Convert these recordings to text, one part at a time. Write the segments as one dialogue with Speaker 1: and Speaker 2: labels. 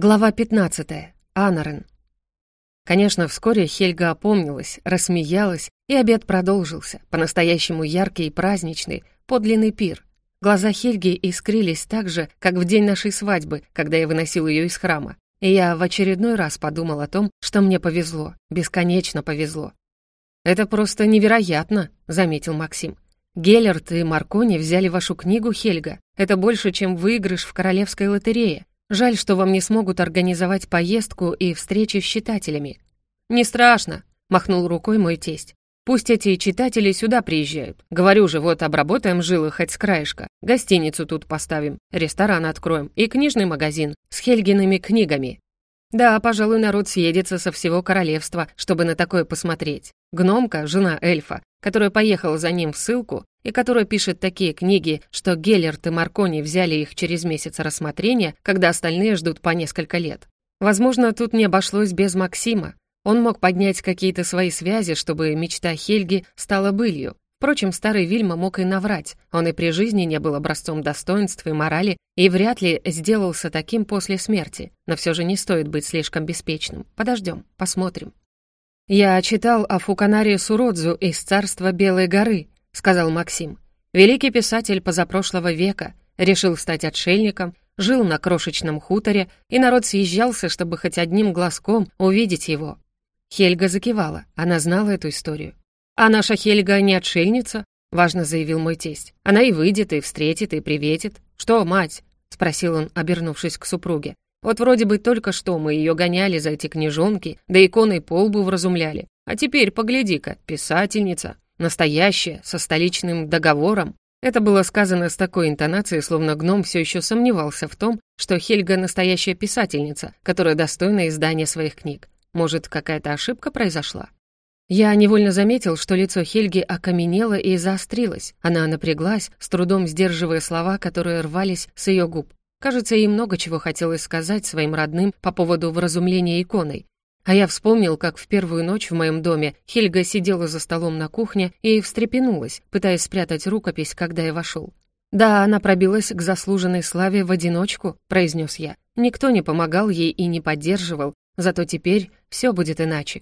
Speaker 1: Глава 15. Анарен. Конечно, вскоре Хельга опомнилась, рассмеялась, и обед продолжился, по-настоящему яркий и праздничный, подлинный пир. Глаза Хельги искрились так же, как в день нашей свадьбы, когда я выносил ее из храма. И я в очередной раз подумал о том, что мне повезло, бесконечно повезло. «Это просто невероятно», — заметил Максим. «Геллерт и Маркони взяли вашу книгу, Хельга. Это больше, чем выигрыш в королевской лотерее. Жаль, что вам не смогут организовать поездку и встречи с читателями». «Не страшно», — махнул рукой мой тесть. «Пусть эти читатели сюда приезжают. Говорю же, вот обработаем жилы хоть с краешка. Гостиницу тут поставим, ресторан откроем и книжный магазин с Хельгиными книгами. Да, пожалуй, народ съедется со всего королевства, чтобы на такое посмотреть. Гномка, жена эльфа, которая поехала за ним в ссылку, и которая пишет такие книги, что Геллерт и Маркони взяли их через месяц рассмотрения, когда остальные ждут по несколько лет. Возможно, тут не обошлось без Максима. Он мог поднять какие-то свои связи, чтобы мечта Хельги стала былью. Впрочем, старый Вильма мог и наврать. Он и при жизни не был образцом достоинства и морали, и вряд ли сделался таким после смерти. Но все же не стоит быть слишком беспечным. Подождем, посмотрим. «Я читал о Фуканаре Суродзу из царства Белой горы», — сказал Максим. «Великий писатель позапрошлого века, решил стать отшельником, жил на крошечном хуторе, и народ съезжался, чтобы хоть одним глазком увидеть его». Хельга закивала, она знала эту историю. «А наша Хельга не отшельница?» — важно заявил мой тесть. «Она и выйдет, и встретит, и приветит. Что, мать?» — спросил он, обернувшись к супруге. «Вот вроде бы только что мы ее гоняли за эти книжонки, да иконой полбу вразумляли. А теперь, погляди-ка, писательница». Настоящее, со столичным договором. Это было сказано с такой интонацией, словно гном все еще сомневался в том, что Хельга настоящая писательница, которая достойна издания своих книг. Может, какая-то ошибка произошла? Я невольно заметил, что лицо Хельги окаменело и заострилось. Она напряглась, с трудом сдерживая слова, которые рвались с ее губ. Кажется, ей много чего хотелось сказать своим родным по поводу вразумления иконой, а я вспомнил, как в первую ночь в моем доме Хельга сидела за столом на кухне и встрепенулась, пытаясь спрятать рукопись, когда я вошел. «Да, она пробилась к заслуженной славе в одиночку», — произнес я. «Никто не помогал ей и не поддерживал, зато теперь все будет иначе».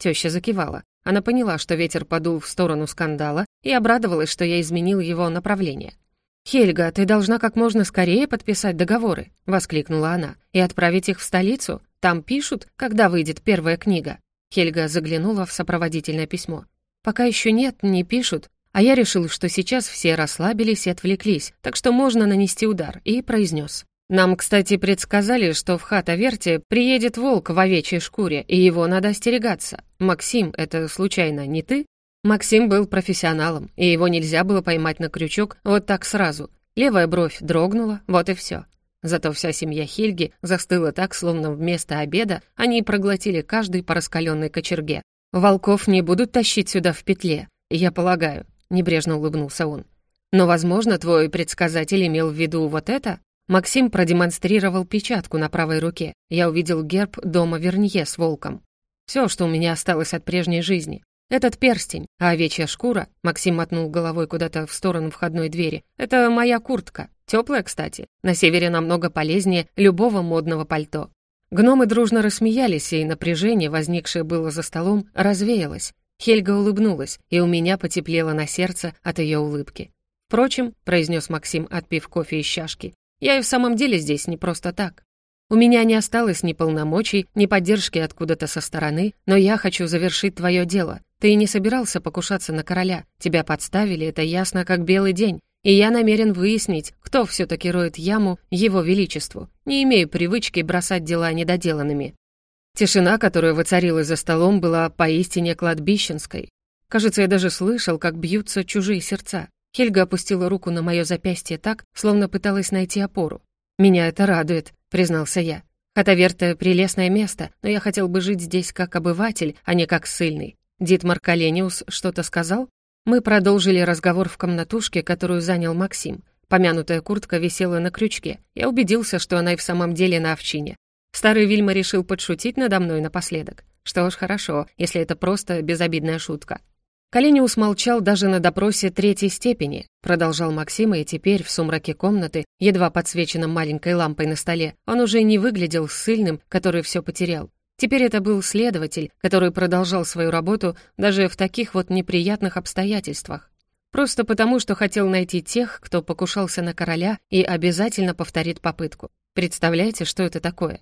Speaker 1: Теща закивала. Она поняла, что ветер подул в сторону скандала и обрадовалась, что я изменил его направление. «Хельга, ты должна как можно скорее подписать договоры», — воскликнула она, «и отправить их в столицу. Там пишут, когда выйдет первая книга». Хельга заглянула в сопроводительное письмо. «Пока еще нет, не пишут. А я решил, что сейчас все расслабились и отвлеклись, так что можно нанести удар, и произнес. Нам, кстати, предсказали, что в Хата-Верте приедет волк в овечьей шкуре, и его надо остерегаться. Максим, это случайно не ты? Максим был профессионалом, и его нельзя было поймать на крючок вот так сразу. Левая бровь дрогнула, вот и все. Зато вся семья Хельги застыла так, словно вместо обеда они проглотили каждый по раскаленной кочерге. «Волков не будут тащить сюда в петле, я полагаю», — небрежно улыбнулся он. «Но, возможно, твой предсказатель имел в виду вот это?» Максим продемонстрировал печатку на правой руке. Я увидел герб дома Вернье с волком. Все, что у меня осталось от прежней жизни. Этот перстень, а овечья шкура, Максим мотнул головой куда-то в сторону входной двери, это моя куртка. Теплая, кстати. На севере намного полезнее любого модного пальто. Гномы дружно рассмеялись, и напряжение, возникшее было за столом, развеялось. Хельга улыбнулась, и у меня потеплело на сердце от ее улыбки. «Впрочем», — произнес Максим, отпив кофе из чашки, «я и в самом деле здесь не просто так. У меня не осталось ни полномочий, ни поддержки откуда-то со стороны, но я хочу завершить твое дело. Ты и не собирался покушаться на короля. Тебя подставили, это ясно как белый день. И я намерен выяснить, кто все-таки роет яму его величеству. Не имею привычки бросать дела недоделанными. Тишина, которая воцарилась за столом, была поистине кладбищенской. Кажется, я даже слышал, как бьются чужие сердца. Хельга опустила руку на мое запястье так, словно пыталась найти опору. «Меня это радует», — признался я. «Хатаверта — прелестное место, но я хотел бы жить здесь как обыватель, а не как ссыльный. Дитмар Калениус что-то сказал?» Мы продолжили разговор в комнатушке, которую занял Максим. Помянутая куртка висела на крючке. Я убедился, что она и в самом деле на овчине. Старый Вильма решил подшутить надо мной напоследок. Что ж, хорошо, если это просто безобидная шутка. Калениус молчал даже на допросе третьей степени, продолжал Максим, и теперь в сумраке комнаты, едва подсвеченном маленькой лампой на столе, он уже не выглядел ссыльным, который все потерял. Теперь это был следователь, который продолжал свою работу даже в таких вот неприятных обстоятельствах. Просто потому, что хотел найти тех, кто покушался на короля и обязательно повторит попытку. Представляете, что это такое?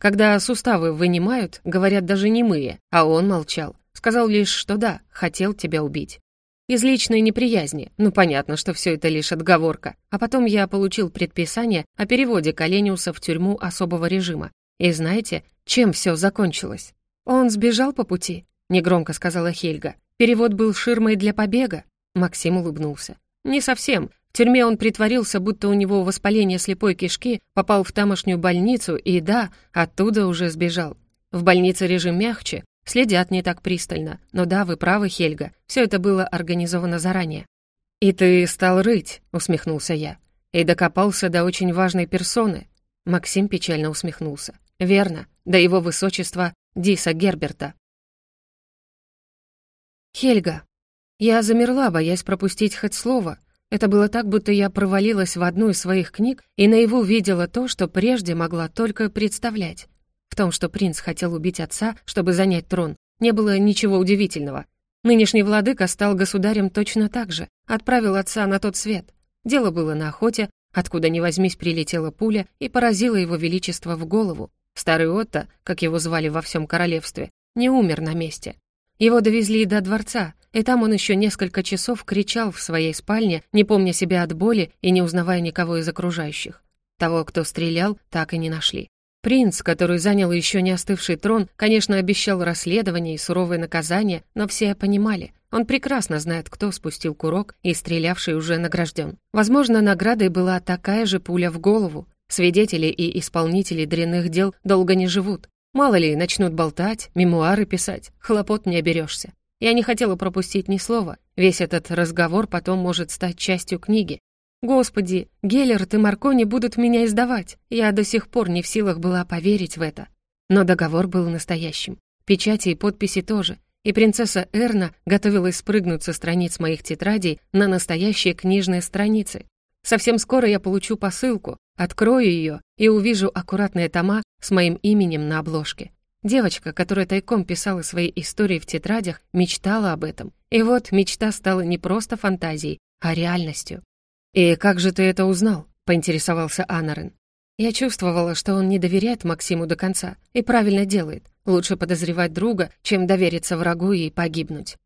Speaker 1: Когда суставы вынимают, говорят даже немые, а он молчал. Сказал лишь, что да, хотел тебя убить. Из личной неприязни. Ну, понятно, что все это лишь отговорка. А потом я получил предписание о переводе Калениуса в тюрьму особого режима. И знаете, чем все закончилось? Он сбежал по пути, негромко сказала Хельга. Перевод был ширмой для побега. Максим улыбнулся. Не совсем. В тюрьме он притворился, будто у него воспаление слепой кишки, попал в тамошнюю больницу и, да, оттуда уже сбежал. В больнице режим мягче, Следят не так пристально. Но да, вы правы, Хельга, все это было организовано заранее. «И ты стал рыть», — усмехнулся я. «И докопался до очень важной персоны». Максим печально усмехнулся. «Верно, до его высочества Диса Герберта». «Хельга». Я замерла, боясь пропустить хоть слово. Это было так, будто я провалилась в одну из своих книг и наяву видела то, что прежде могла только представлять. В том, что принц хотел убить отца, чтобы занять трон, не было ничего удивительного. Нынешний владыка стал государем точно так же, отправил отца на тот свет. Дело было на охоте, откуда ни возьмись прилетела пуля и поразила его величество в голову. Старый Отто, как его звали во всем королевстве, не умер на месте. Его довезли до дворца, и там он еще несколько часов кричал в своей спальне, не помня себя от боли и не узнавая никого из окружающих. Того, кто стрелял, так и не нашли. Принц, который занял еще не остывший трон, конечно, обещал расследование и суровое наказание, но все понимали, он прекрасно знает, кто спустил курок, и стрелявший уже награжден. Возможно, наградой была такая же пуля в голову. Свидетели и исполнители дрянных дел долго не живут. Мало ли, начнут болтать, мемуары писать, хлопот не оберешься. Я не хотела пропустить ни слова. Весь этот разговор потом может стать частью книги. Господи, Геллерт и Маркони будут меня издавать. Я до сих пор не в силах была поверить в это. Но договор был настоящим. Печати и подписи тоже. И принцесса Эрна готовилась спрыгнуть со страниц моих тетрадей на настоящие книжные страницы. Совсем скоро я получу посылку, открою ее и увижу аккуратные тома с моим именем на обложке. Девочка, которая тайком писала свои истории в тетрадях, мечтала об этом. И вот мечта стала не просто фантазией, а реальностью. «И как же ты это узнал?» — поинтересовался Анарен. Я чувствовала, что он не доверяет Максиму до конца и правильно делает. Лучше подозревать друга, чем довериться врагу и погибнуть.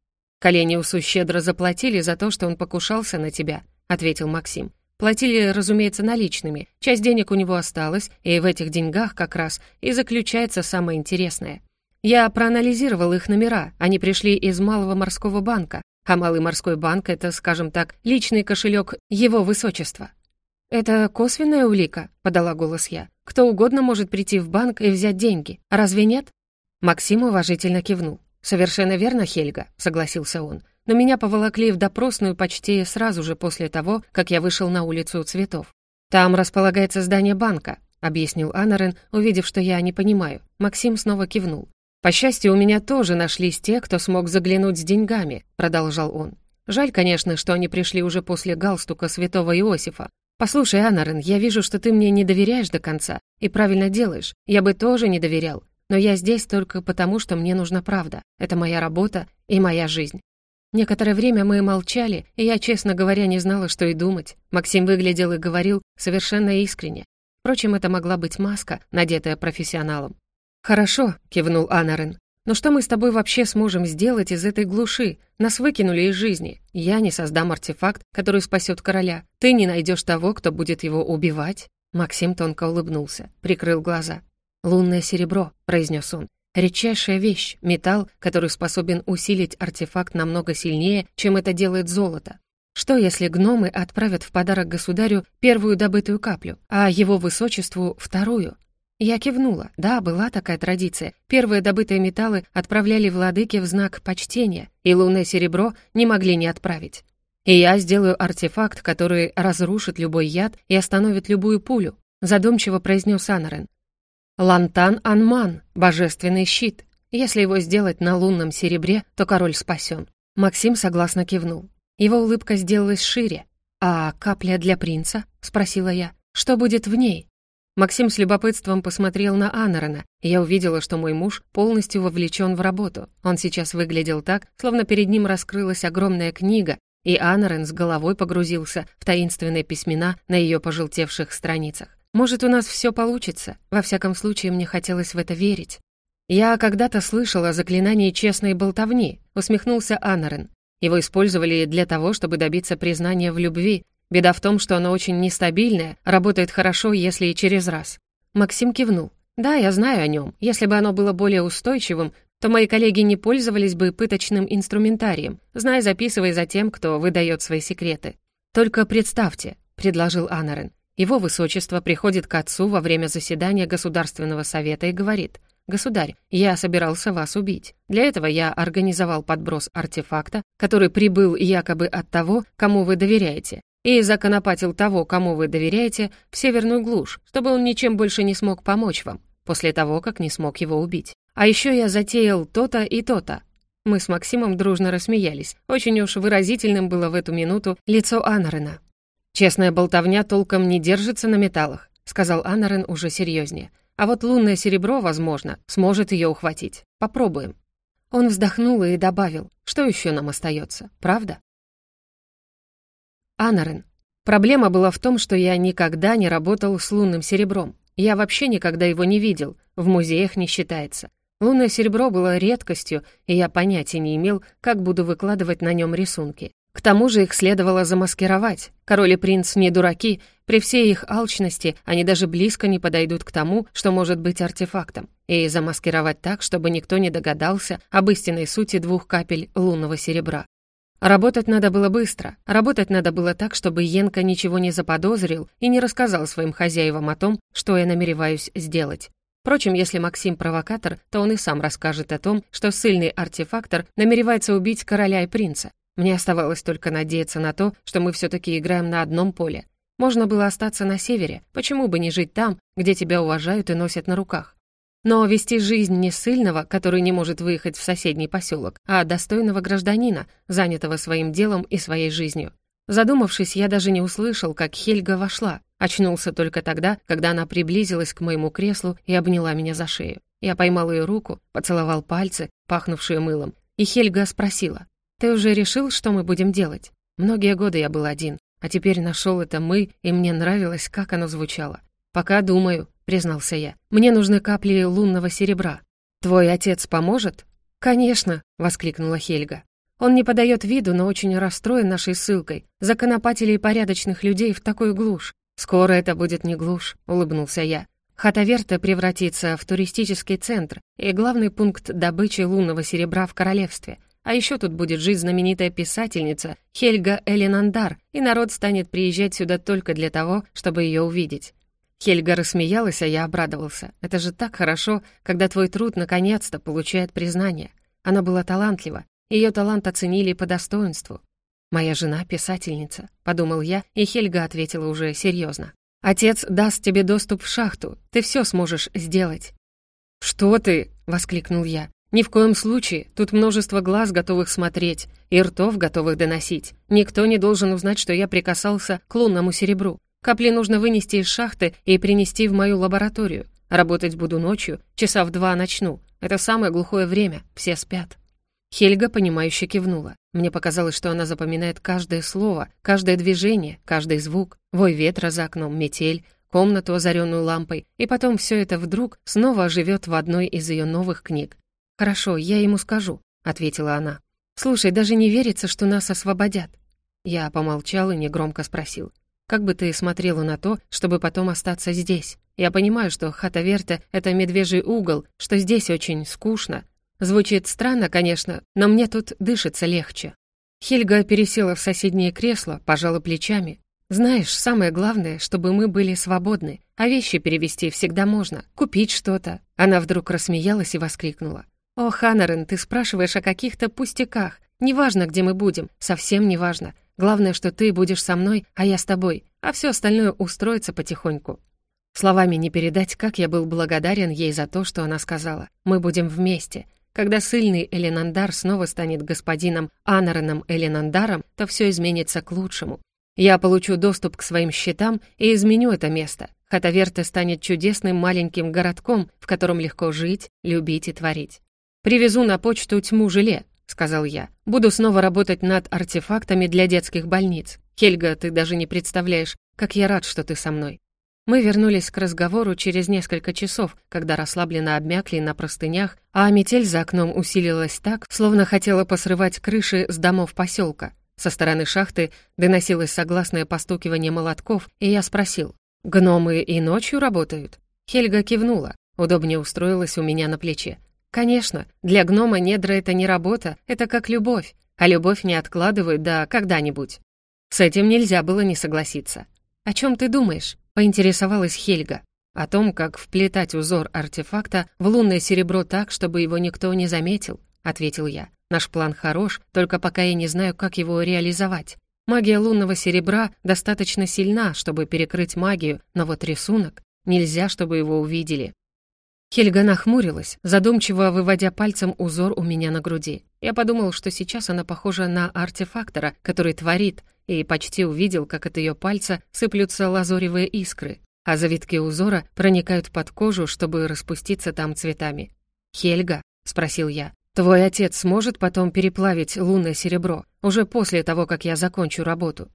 Speaker 1: «Колениусу щедро заплатили за то, что он покушался на тебя», — ответил Максим. Платили, разумеется, наличными. Часть денег у него осталась, и в этих деньгах как раз и заключается самое интересное. Я проанализировал их номера, они пришли из Малого морского банка, а Малый морской банк — это, скажем так, личный кошелек его высочества. «Это косвенная улика», — подала голос я. «Кто угодно может прийти в банк и взять деньги. Разве нет?» Максим уважительно кивнул. «Совершенно верно, Хельга», — согласился он. «Но меня поволокли в допросную почти сразу же после того, как я вышел на улицу цветов. Там располагается здание банка», — объяснил Анарен, увидев, что я не понимаю. Максим снова кивнул. «По счастью, у меня тоже нашлись те, кто смог заглянуть с деньгами», — продолжал он. «Жаль, конечно, что они пришли уже после галстука святого Иосифа. Послушай, Анарен, я вижу, что ты мне не доверяешь до конца, и правильно делаешь. Я бы тоже не доверял. Но я здесь только потому, что мне нужна правда. Это моя работа и моя жизнь». Некоторое время мы молчали, и я, честно говоря, не знала, что и думать. Максим выглядел и говорил совершенно искренне. Впрочем, это могла быть маска, надетая профессионалом. «Хорошо», — кивнул Анарен. «Но что мы с тобой вообще сможем сделать из этой глуши? Нас выкинули из жизни. Я не создам артефакт, который спасет короля. Ты не найдешь того, кто будет его убивать». Максим тонко улыбнулся, прикрыл глаза. «Лунное серебро», — произнес он. «Редчайшая вещь, металл, который способен усилить артефакт намного сильнее, чем это делает золото. Что, если гномы отправят в подарок государю первую добытую каплю, а его высочеству — вторую? Я кивнула. Да, была такая традиция. Первые добытые металлы отправляли владыке в знак почтения, и лунное серебро не могли не отправить. И я сделаю артефакт, который разрушит любой яд и остановит любую пулю, задумчиво произнес Анарен. Лантан Анман, божественный щит. Если его сделать на лунном серебре, то король спасен. Максим согласно кивнул. Его улыбка сделалась шире. «А капля для принца?» — спросила я. «Что будет в ней?» Максим с любопытством посмотрел на Аннерона, и я увидела, что мой муж полностью вовлечен в работу. Он сейчас выглядел так, словно перед ним раскрылась огромная книга, и Аннерон с головой погрузился в таинственные письмена на ее пожелтевших страницах. «Может, у нас все получится? Во всяком случае, мне хотелось в это верить». «Я когда-то слышала о заклинании честной болтовни», — усмехнулся Аннерон. «Его использовали для того, чтобы добиться признания в любви, Беда в том, что оно очень нестабильное, работает хорошо, если и через раз. Максим кивнул. Да, я знаю о нем. Если бы оно было более устойчивым, то мои коллеги не пользовались бы пыточным инструментарием, зная, записывая за тем, кто выдает свои секреты. «Только представьте», — предложил Анарен. Его высочество приходит к отцу во время заседания Государственного совета и говорит, «Государь, я собирался вас убить. Для этого я организовал подброс артефакта, который прибыл якобы от того, кому вы доверяете и законопатил того, кому вы доверяете, в северную глушь, чтобы он ничем больше не смог помочь вам, после того, как не смог его убить. А еще я затеял то-то и то-то». Мы с Максимом дружно рассмеялись. Очень уж выразительным было в эту минуту лицо Анарена. «Честная болтовня толком не держится на металлах», — сказал Анарен уже серьезнее. «А вот лунное серебро, возможно, сможет ее ухватить. Попробуем». Он вздохнул и добавил, что еще нам остается, правда? Анарен. Проблема была в том, что я никогда не работал с лунным серебром. Я вообще никогда его не видел, в музеях не считается. Лунное серебро было редкостью, и я понятия не имел, как буду выкладывать на нем рисунки. К тому же их следовало замаскировать. Король и принц не дураки, при всей их алчности они даже близко не подойдут к тому, что может быть артефактом, и замаскировать так, чтобы никто не догадался об истинной сути двух капель лунного серебра. Работать надо было быстро. Работать надо было так, чтобы Йенка ничего не заподозрил и не рассказал своим хозяевам о том, что я намереваюсь сделать. Впрочем, если Максим провокатор, то он и сам расскажет о том, что сильный артефактор намеревается убить короля и принца. Мне оставалось только надеяться на то, что мы все-таки играем на одном поле. Можно было остаться на севере, почему бы не жить там, где тебя уважают и носят на руках? Но вести жизнь не сильного, который не может выехать в соседний поселок, а достойного гражданина, занятого своим делом и своей жизнью. Задумавшись, я даже не услышал, как Хельга вошла. Очнулся только тогда, когда она приблизилась к моему креслу и обняла меня за шею. Я поймал ее руку, поцеловал пальцы, пахнувшие мылом, и Хельга спросила, «Ты уже решил, что мы будем делать? Многие годы я был один, а теперь нашел это «мы», и мне нравилось, как оно звучало. Пока думаю, — признался я. «Мне нужны капли лунного серебра. Твой отец поможет?» «Конечно», — воскликнула Хельга. «Он не подает виду, но очень расстроен нашей ссылкой. Законопатели и порядочных людей в такую глушь. Скоро это будет не глушь», — улыбнулся я. Хатаверта превратится в туристический центр и главный пункт добычи лунного серебра в королевстве. А еще тут будет жить знаменитая писательница Хельга Элинандар, и народ станет приезжать сюда только для того, чтобы ее увидеть. Хельга рассмеялась, а я обрадовался. Это же так хорошо, когда твой труд наконец-то получает признание. Она была талантлива, ее талант оценили по достоинству. «Моя жена — писательница», — подумал я, и Хельга ответила уже серьезно. «Отец даст тебе доступ в шахту, ты все сможешь сделать». «Что ты?» — воскликнул я. «Ни в коем случае. Тут множество глаз, готовых смотреть, и ртов, готовых доносить. Никто не должен узнать, что я прикасался к лунному серебру. Капли нужно вынести из шахты и принести в мою лабораторию. Работать буду ночью, часа в два начну. Это самое глухое время, все спят». Хельга, понимающе кивнула. Мне показалось, что она запоминает каждое слово, каждое движение, каждый звук. Вой ветра за окном, метель, комнату, озаренную лампой. И потом все это вдруг снова оживет в одной из ее новых книг. «Хорошо, я ему скажу», — ответила она. «Слушай, даже не верится, что нас освободят». Я помолчал и негромко спросил. Как бы ты смотрела на то, чтобы потом остаться здесь? Я понимаю, что Хатаверта — это медвежий угол, что здесь очень скучно. Звучит странно, конечно, но мне тут дышится легче». Хельга пересела в соседнее кресло, пожала плечами. «Знаешь, самое главное, чтобы мы были свободны, а вещи перевести всегда можно, купить что-то». Она вдруг рассмеялась и воскликнула. «О, Ханарен, ты спрашиваешь о каких-то пустяках. Неважно, где мы будем, совсем неважно. Главное, что ты будешь со мной, а я с тобой, а все остальное устроится потихоньку». Словами не передать, как я был благодарен ей за то, что она сказала. «Мы будем вместе». Когда сильный Эленандар снова станет господином Анареном Эленандаром, то все изменится к лучшему. Я получу доступ к своим счетам и изменю это место. Хатаверте станет чудесным маленьким городком, в котором легко жить, любить и творить. Привезу на почту тьму желе, — сказал я. «Буду снова работать над артефактами для детских больниц. Хельга, ты даже не представляешь, как я рад, что ты со мной». Мы вернулись к разговору через несколько часов, когда расслабленно обмякли на простынях, а метель за окном усилилась так, словно хотела посрывать крыши с домов поселка. Со стороны шахты доносилось согласное постукивание молотков, и я спросил, «Гномы и ночью работают?» Хельга кивнула, удобнее устроилась у меня на плече. Конечно, для гнома недра это не работа, это как любовь, а любовь не откладывают до когда-нибудь. С этим нельзя было не согласиться. «О чем ты думаешь?» — поинтересовалась Хельга. «О том, как вплетать узор артефакта в лунное серебро так, чтобы его никто не заметил», — ответил я. «Наш план хорош, только пока я не знаю, как его реализовать. Магия лунного серебра достаточно сильна, чтобы перекрыть магию, но вот рисунок нельзя, чтобы его увидели. Хельга нахмурилась, задумчиво выводя пальцем узор у меня на груди. Я подумал, что сейчас она похожа на артефактора, который творит, и почти увидел, как от ее пальца сыплются лазоревые искры, а завитки узора проникают под кожу, чтобы распуститься там цветами. «Хельга», — спросил я, — «твой отец сможет потом переплавить лунное серебро, уже после того, как я закончу работу?»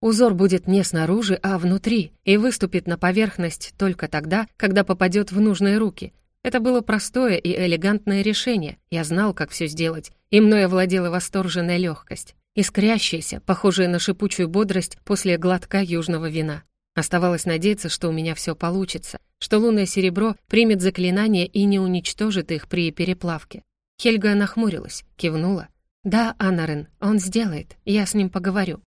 Speaker 1: Узор будет не снаружи, а внутри, и выступит на поверхность только тогда, когда попадет в нужные руки, это было простое и элегантное решение. Я знал, как все сделать, и мною овладела восторженная легкость, искрящаяся, похожая на шипучую бодрость после глотка южного вина. Оставалось надеяться, что у меня все получится, что лунное серебро примет заклинание и не уничтожит их при переплавке. Хельга нахмурилась, кивнула. «Да, Анарен, он сделает, я с ним поговорю».